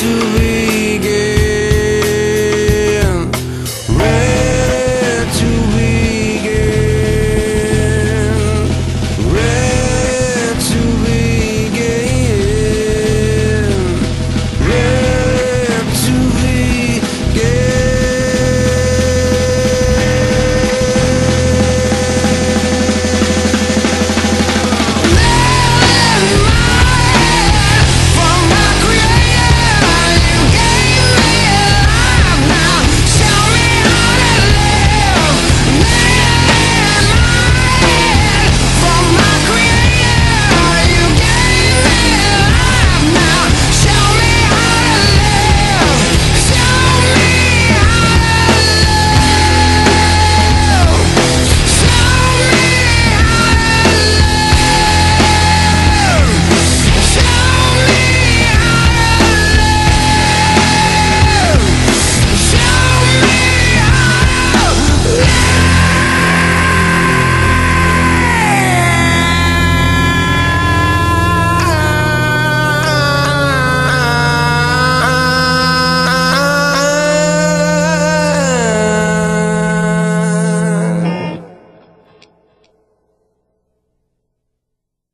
to be.